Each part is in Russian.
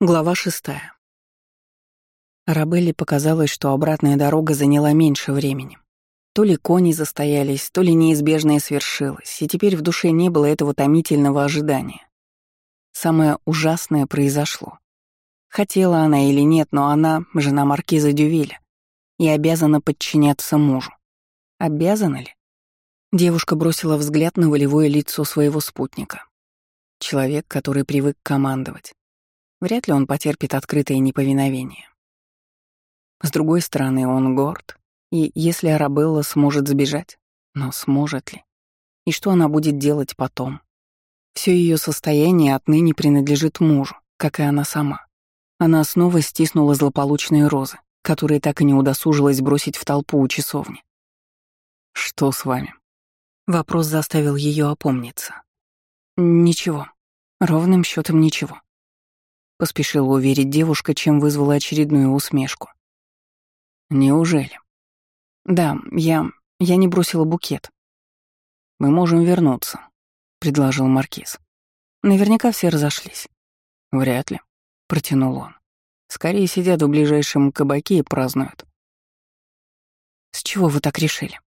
Глава шестая. Арабелле показалось, что обратная дорога заняла меньше времени. То ли кони застоялись, то ли неизбежное свершилось, и теперь в душе не было этого томительного ожидания. Самое ужасное произошло. Хотела она или нет, но она — жена маркиза Дювиля и обязана подчиняться мужу. Обязана ли? Девушка бросила взгляд на волевое лицо своего спутника. Человек, который привык командовать Вряд ли он потерпит открытое неповиновение. С другой стороны, он горд, и если Арабелла сможет сбежать, но сможет ли? И что она будет делать потом? Все ее состояние отныне принадлежит мужу, как и она сама. Она снова стиснула злополучные розы, которые так и не удосужилась бросить в толпу у часовни. «Что с вами?» Вопрос заставил ее опомниться. «Ничего. Ровным счетом ничего. Поспешила уверить девушка, чем вызвала очередную усмешку. Неужели? Да, я... я не бросила букет. Мы можем вернуться, предложил Маркиз. Наверняка все разошлись. Вряд ли, протянул он. Скорее сидят в ближайшем кабаке и празднуют. С чего вы так решили?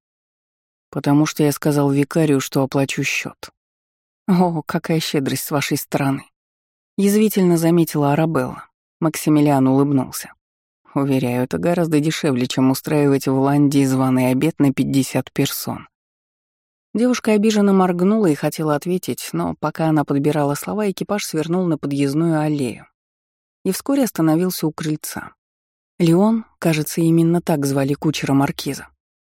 Потому что я сказал викарию, что оплачу счет. О, какая щедрость с вашей стороны. Язвительно заметила Арабелла. Максимилиан улыбнулся. Уверяю, это гораздо дешевле, чем устраивать в Ландии званый обед на 50 персон. Девушка обиженно моргнула и хотела ответить, но пока она подбирала слова, экипаж свернул на подъездную аллею и вскоре остановился у крыльца. Леон, кажется, именно так звали кучера маркиза,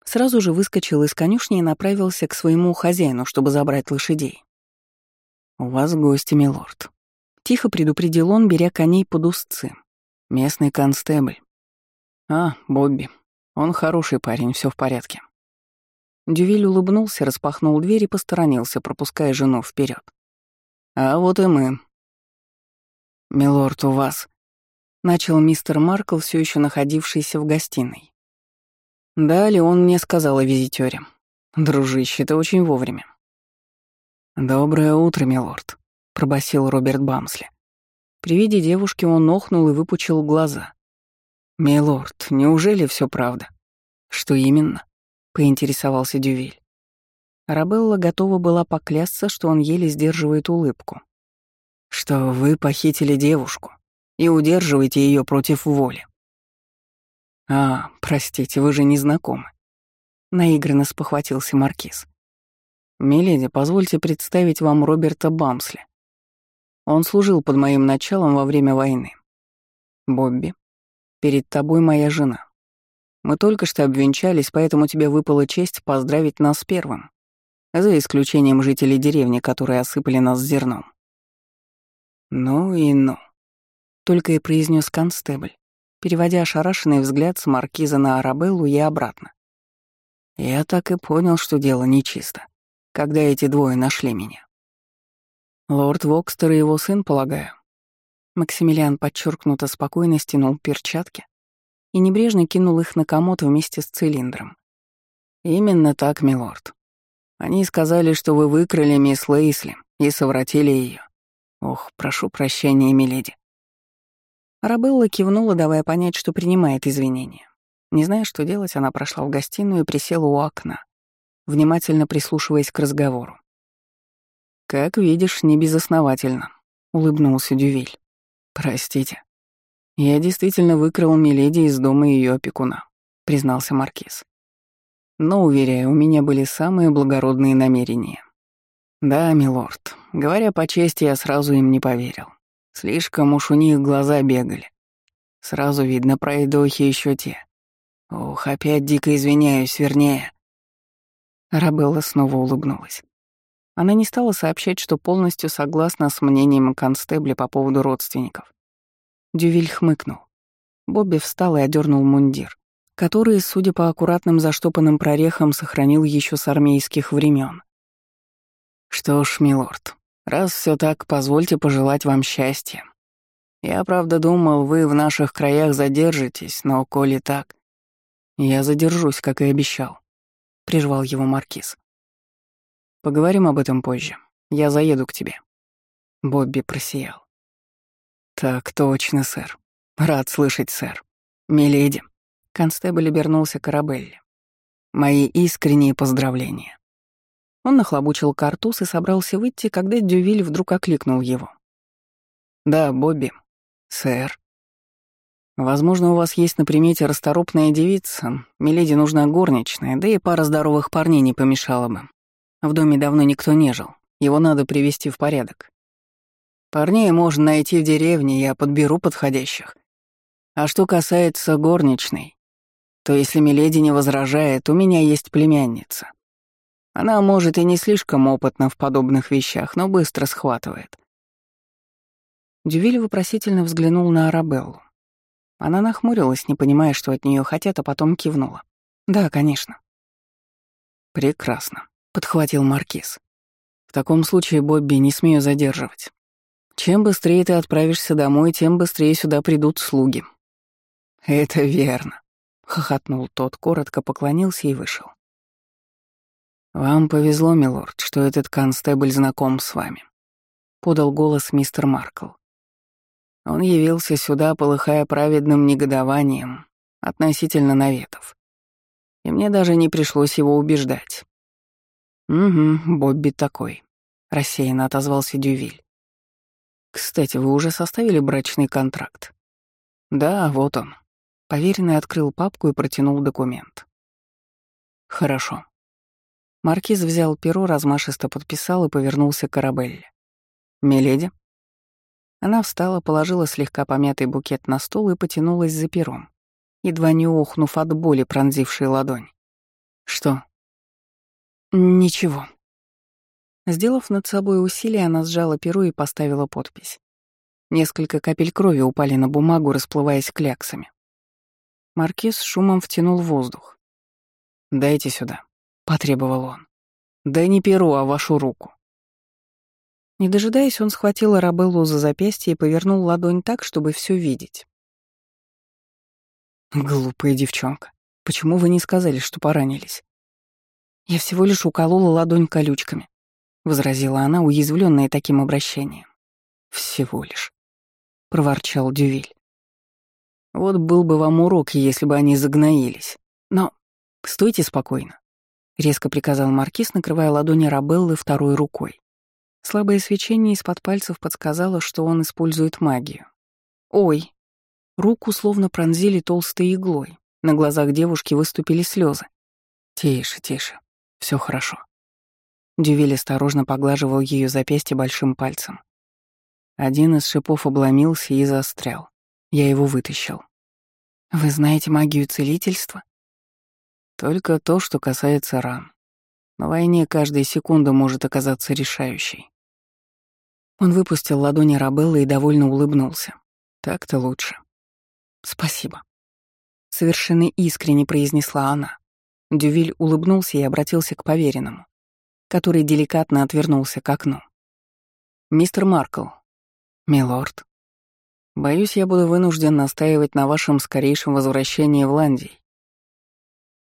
сразу же выскочил из конюшни и направился к своему хозяину, чтобы забрать лошадей. «У вас гости, милорд», Тихо предупредил он, беря коней под узцы. Местный констебль. А, Бобби. Он хороший парень, все в порядке. Дювиль улыбнулся, распахнул дверь и посторонился, пропуская жену вперед. А вот и мы. Милорд, у вас. Начал мистер Маркл, все еще находившийся в гостиной. Далее он мне сказал о визитере. Дружище, ты очень вовремя. Доброе утро, милорд пробасил Роберт Бамсли. При виде девушки он охнул и выпучил глаза. «Милорд, неужели все правда?» «Что именно?» — поинтересовался Дювиль. Арабелла готова была поклясться, что он еле сдерживает улыбку. «Что вы похитили девушку и удерживаете ее против воли». «А, простите, вы же не знакомы», — наигранно спохватился Маркиз. «Миледи, позвольте представить вам Роберта Бамсли, он служил под моим началом во время войны. Бобби, перед тобой моя жена. Мы только что обвенчались, поэтому тебе выпала честь поздравить нас первым, за исключением жителей деревни, которые осыпали нас зерном. Ну и ну. Только и произнес констебль, переводя ошарашенный взгляд с маркиза на Арабеллу и обратно. Я так и понял, что дело нечисто, когда эти двое нашли меня. Лорд Вокстер и его сын, полагаю. Максимилиан подчеркнуто спокойно стянул перчатки и небрежно кинул их на комод вместе с цилиндром. «Именно так, милорд. Они сказали, что вы выкрали мисс Лейсли и совратили ее. Ох, прошу прощения, миледи». Арабелла кивнула, давая понять, что принимает извинения. Не зная, что делать, она прошла в гостиную и присела у окна, внимательно прислушиваясь к разговору. «Как видишь, не безосновательно», — улыбнулся Дювиль. «Простите. Я действительно выкрал Миледи из дома ее опекуна», — признался Маркиз. «Но, уверяю, у меня были самые благородные намерения». «Да, милорд. Говоря по чести, я сразу им не поверил. Слишком уж у них глаза бегали. Сразу видно, пройдохи еще те. Ох, опять дико извиняюсь, вернее...» Рабелла снова улыбнулась. Она не стала сообщать, что полностью согласна с мнением констебля по поводу родственников. Дювиль хмыкнул. Бобби встал и одернул мундир, который, судя по аккуратным заштопанным прорехам, сохранил еще с армейских времен. «Что ж, милорд, раз все так, позвольте пожелать вам счастья. Я, правда, думал, вы в наших краях задержитесь, но коли так...» «Я задержусь, как и обещал», — прервал его маркиз. Поговорим об этом позже. Я заеду к тебе». Бобби просиял. Так точно, сэр. Рад слышать, сэр. Миледи. Констебль обернулся к Арабелле. Мои искренние поздравления. Он нахлобучил картуз и собрался выйти, когда Дювиль вдруг окликнул его. «Да, Бобби. Сэр. Возможно, у вас есть на примете расторопная девица. Миледи нужна горничная, да и пара здоровых парней не помешала бы. В доме давно никто не жил. Его надо привести в порядок. Парней можно найти в деревне, я подберу подходящих. А что касается горничной, то если Миледи не возражает, у меня есть племянница. Она, может, и не слишком опытна в подобных вещах, но быстро схватывает. Дювиль вопросительно взглянул на Арабеллу. Она нахмурилась, не понимая, что от нее хотят, а потом кивнула. «Да, конечно». «Прекрасно», — подхватил Маркиз. «В таком случае, Бобби, не смею задерживать. Чем быстрее ты отправишься домой, тем быстрее сюда придут слуги». «Это верно», — хохотнул тот, коротко поклонился и вышел. «Вам повезло, милорд, что этот констебль знаком с вами», — подал голос мистер Маркл. Он явился сюда, полыхая праведным негодованием относительно наветов. И мне даже не пришлось его убеждать. «Угу, Бобби такой», — рассеянно отозвался Дювиль. «Кстати, вы уже составили брачный контракт?» «Да, вот он». Поверенный открыл папку и протянул документ. «Хорошо». Маркиз взял перо, размашисто подписал и повернулся к Арабелле. «Миледи?» Она встала, положила слегка помятый букет на стол и потянулась за пером, едва не охнув от боли, пронзившей ладонь. «Что?» «Ничего». Сделав над собой усилие, она сжала перо и поставила подпись. Несколько капель крови упали на бумагу, расплываясь кляксами. Маркиз шумом втянул воздух. «Дайте сюда», — потребовал он. «Да не перо, а вашу руку». Не дожидаясь, он схватил Арабеллу за запястье и повернул ладонь так, чтобы все видеть. «Глупая девчонка. Почему вы не сказали, что поранились?» «Я всего лишь уколола ладонь колючками», — возразила она, уязвленная таким обращением. «Всего лишь», — проворчал Дювиль. «Вот был бы вам урок, если бы они загноились. Но стойте спокойно», — резко приказал Маркиз, накрывая ладони Рабеллы второй рукой. Слабое свечение из-под пальцев подсказало, что он использует магию. «Ой!» Руку словно пронзили толстой иглой. На глазах девушки выступили слезы. «Тише, тише. Все хорошо». Дювель осторожно поглаживал ее запястье большим пальцем. Один из шипов обломился и застрял. Я его вытащил. «Вы знаете магию целительства?» «Только то, что касается ран. На войне каждая секунда может оказаться решающей. Он выпустил ладони Рабеллы и довольно улыбнулся. Так-то лучше. Спасибо. Совершенно искренне произнесла она. Дювиль улыбнулся и обратился к поверенному, который деликатно отвернулся к окну. «Мистер Маркл, милорд, боюсь, я буду вынужден настаивать на вашем скорейшем возвращении в Ландий».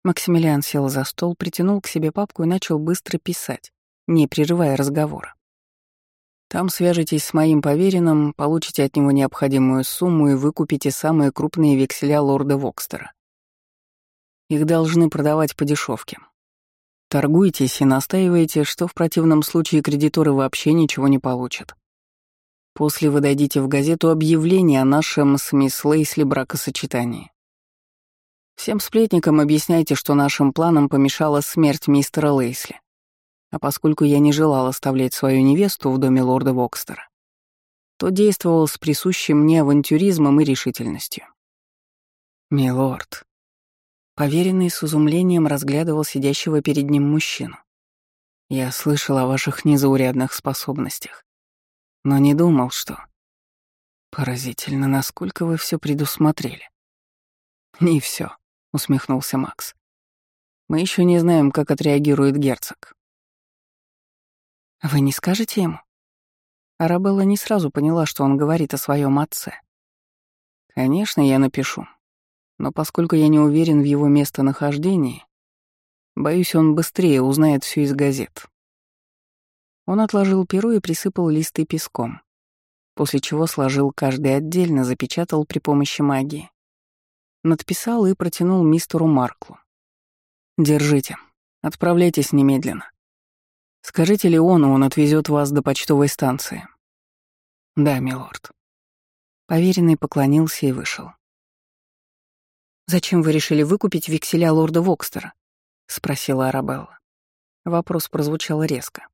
Максимилиан сел за стол, притянул к себе папку и начал быстро писать, не прерывая разговора. Там свяжетесь с моим поверенным, получите от него необходимую сумму и выкупите самые крупные векселя лорда Вокстера. Их должны продавать по дешевке. Торгуйтесь и настаивайте, что в противном случае кредиторы вообще ничего не получат. После вы дадите в газету объявление о нашем с мисс Лейсли бракосочетании. Всем сплетникам объясняйте, что нашим планам помешала смерть мистера Лейсли. А поскольку я не желал оставлять свою невесту в доме лорда Вокстера, то действовал с присущим мне авантюризмом и решительностью. «Милорд», поверенный с изумлением разглядывал сидящего перед ним мужчину. «Я слышал о ваших незаурядных способностях, но не думал, что...» «Поразительно, насколько вы все предусмотрели». «Не все, усмехнулся Макс. «Мы еще не знаем, как отреагирует герцог. «Вы не скажете ему?» Арабелла не сразу поняла, что он говорит о своем отце. «Конечно, я напишу. Но поскольку я не уверен в его местонахождении, боюсь, он быстрее узнает все из газет». Он отложил перо и присыпал листы песком. после чего сложил каждый отдельно, запечатал при помощи магии. Надписал и протянул мистеру Марклу. «Держите. Отправляйтесь немедленно. Скажите Леону, он отвезет вас до почтовой станции». «Да, милорд». Поверенный поклонился и вышел. «Зачем вы решили выкупить векселя лорда Вокстера?» — спросила Арабелла. Вопрос прозвучал резко.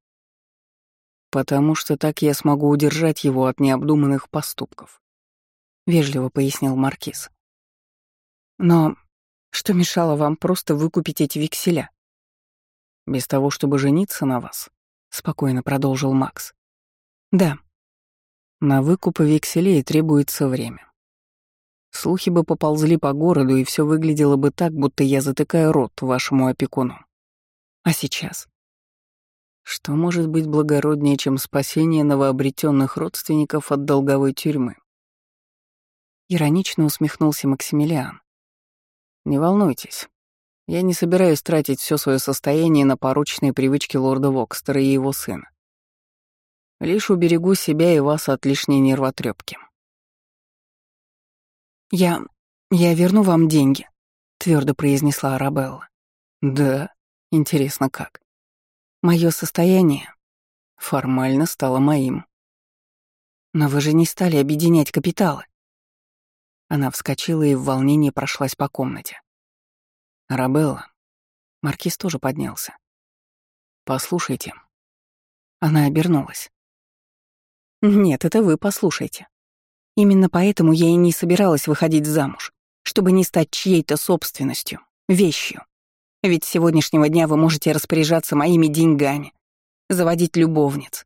«Потому что так я смогу удержать его от необдуманных поступков», — вежливо пояснил Маркиз. «Но что мешало вам просто выкупить эти векселя?» «Без того, чтобы жениться на вас», — спокойно продолжил Макс. «Да». «На выкуп векселей требуется время. Слухи бы поползли по городу, и все выглядело бы так, будто я затыкаю рот вашему опекуну. А сейчас? Что может быть благороднее, чем спасение новообретенных родственников от долговой тюрьмы? Иронично усмехнулся Максимилиан. Не волнуйтесь. Я не собираюсь тратить все свое состояние на порочные привычки лорда Вокстера и его сына. Лишь уберегу себя и вас от лишней нервотрепки. «Я... я верну вам деньги», — твердо произнесла Арабелла. «Да? Интересно, как?» Мое состояние формально стало моим. Но вы же не стали объединять капиталы. Она вскочила и в волнении прошлась по комнате. «Арабелла». Маркиз тоже поднялся. «Послушайте». Она обернулась. «Нет, это вы послушайте. Именно поэтому я и не собиралась выходить замуж, чтобы не стать чьей-то собственностью, вещью. Ведь с сегодняшнего дня вы можете распоряжаться моими деньгами, заводить любовниц.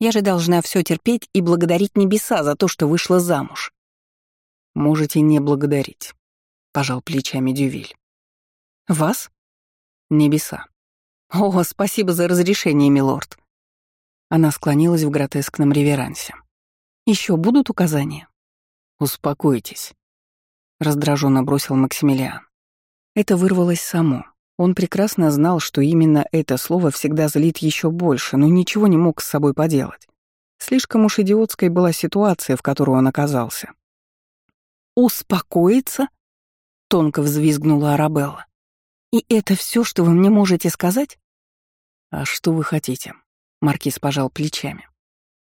Я же должна все терпеть и благодарить небеса за то, что вышла замуж. Можете не благодарить, пожал плечами Дювиль. Вас? Небеса. О, спасибо за разрешение, милорд. Она склонилась в гротескном реверансе. Еще будут указания? «Успокойтесь», — раздраженно бросил Максимилиан. Это вырвалось само. Он прекрасно знал, что именно это слово всегда злит еще больше, но ничего не мог с собой поделать. Слишком уж идиотской была ситуация, в которой он оказался. «Успокоиться?» — тонко взвизгнула Арабелла. «И это все, что вы мне можете сказать?» «А что вы хотите?» — Маркиз пожал плечами.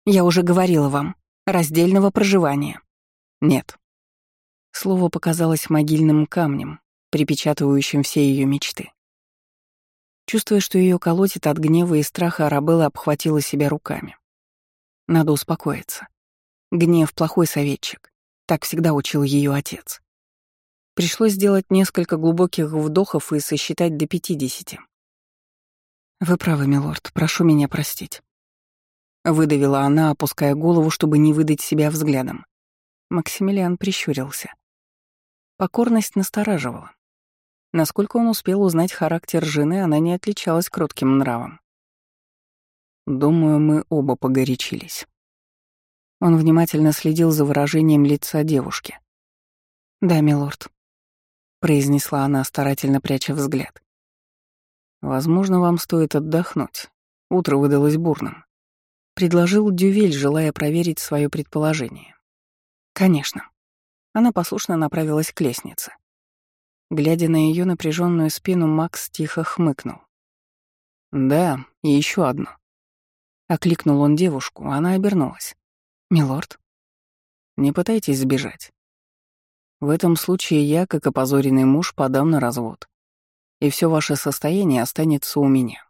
«Я уже говорила вам. Раздельного проживания. Нет. Слово показалось могильным камнем, припечатывающим все ее мечты. Чувствуя, что ее колотит от гнева и страха, Арабелла обхватила себя руками. Надо успокоиться. Гнев — плохой советчик. Так всегда учил ее отец. Пришлось сделать несколько глубоких вдохов и сосчитать до пятидесяти. «Вы правы, милорд, прошу меня простить». Выдавила она, опуская голову, чтобы не выдать себя взглядом. Максимилиан прищурился. Покорность настораживала. Насколько он успел узнать характер жены, она не отличалась кротким нравом. Думаю, мы оба погорячились. Он внимательно следил за выражением лица девушки. «Да, милорд», — произнесла она, старательно пряча взгляд. «Возможно, вам стоит отдохнуть. Утро выдалось бурным», — предложил Дювель, желая проверить свое предположение. Конечно. Она послушно направилась к лестнице. Глядя на ее напряженную спину, Макс тихо хмыкнул. «Да, и еще одно». Окликнул он девушку, она обернулась. «Милорд?» «Не пытайтесь сбежать. В этом случае я, как опозоренный муж, подам на развод. И все ваше состояние останется у меня».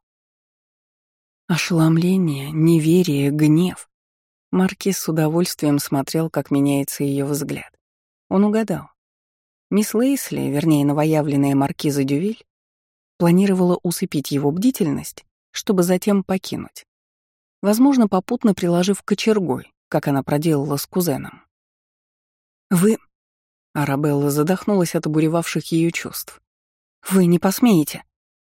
Ошеломление, неверие, гнев. Маркиз с удовольствием смотрел, как меняется ее взгляд. Он угадал. Мисс Лейсли, вернее, новоявленная маркиза Дювиль, планировала усыпить его бдительность, чтобы затем покинуть. Возможно, попутно приложив кочергой, как она проделала с кузеном. «Вы...» — Арабелла задохнулась от обуревавших ее чувств. «Вы не посмеете?»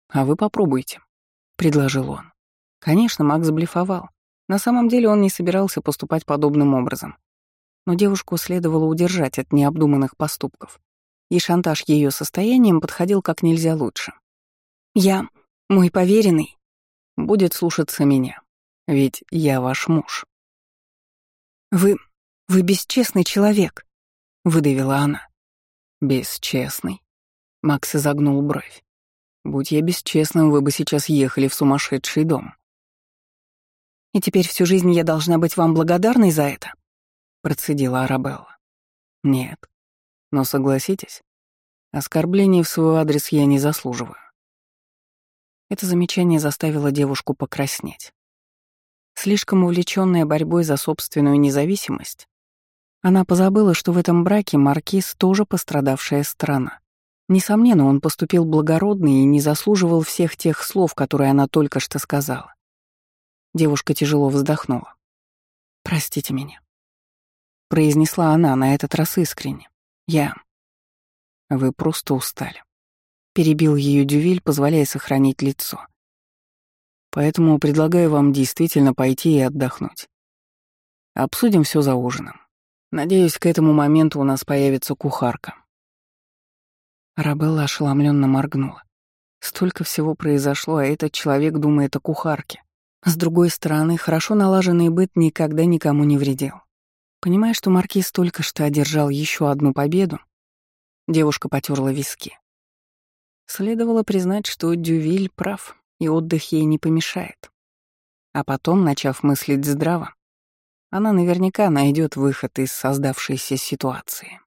«А вы попробуйте», — предложил он. Конечно, Макс блефовал. На самом деле он не собирался поступать подобным образом. Но девушку следовало удержать от необдуманных поступков. И шантаж ее состоянием подходил как нельзя лучше. «Я, мой поверенный, будет слушаться меня, ведь я ваш муж». «Вы... вы бесчестный человек», — выдавила она. «Бесчестный?» — Макс изогнул бровь. «Будь я бесчестным, вы бы сейчас ехали в сумасшедший дом». «И теперь всю жизнь я должна быть вам благодарной за это?» — процедила Арабелла. «Нет. Но согласитесь, оскорблений в свой адрес я не заслуживаю». Это замечание заставило девушку покраснеть. Слишком увлечённая борьбой за собственную независимость, она позабыла, что в этом браке Маркиз тоже пострадавшая сторона. Несомненно, он поступил благородно и не заслуживал всех тех слов, которые она только что сказала. Девушка тяжело вздохнула. «Простите меня», — произнесла она на этот раз искренне. «Я...» «Вы просто устали», — перебил ее Дювиль, позволяя сохранить лицо. Поэтому предлагаю вам действительно пойти и отдохнуть. Обсудим все за ужином. Надеюсь, к этому моменту у нас появится кухарка. Рабелла ошеломленно моргнула. Столько всего произошло, а этот человек думает о кухарке. С другой стороны, хорошо налаженный быт никогда никому не вредил. Понимая, что маркиз только что одержал еще одну победу, девушка потерла виски. Следовало признать, что Дювиль прав и отдых ей не помешает. А потом, начав мыслить здраво, она наверняка найдет выход из создавшейся ситуации.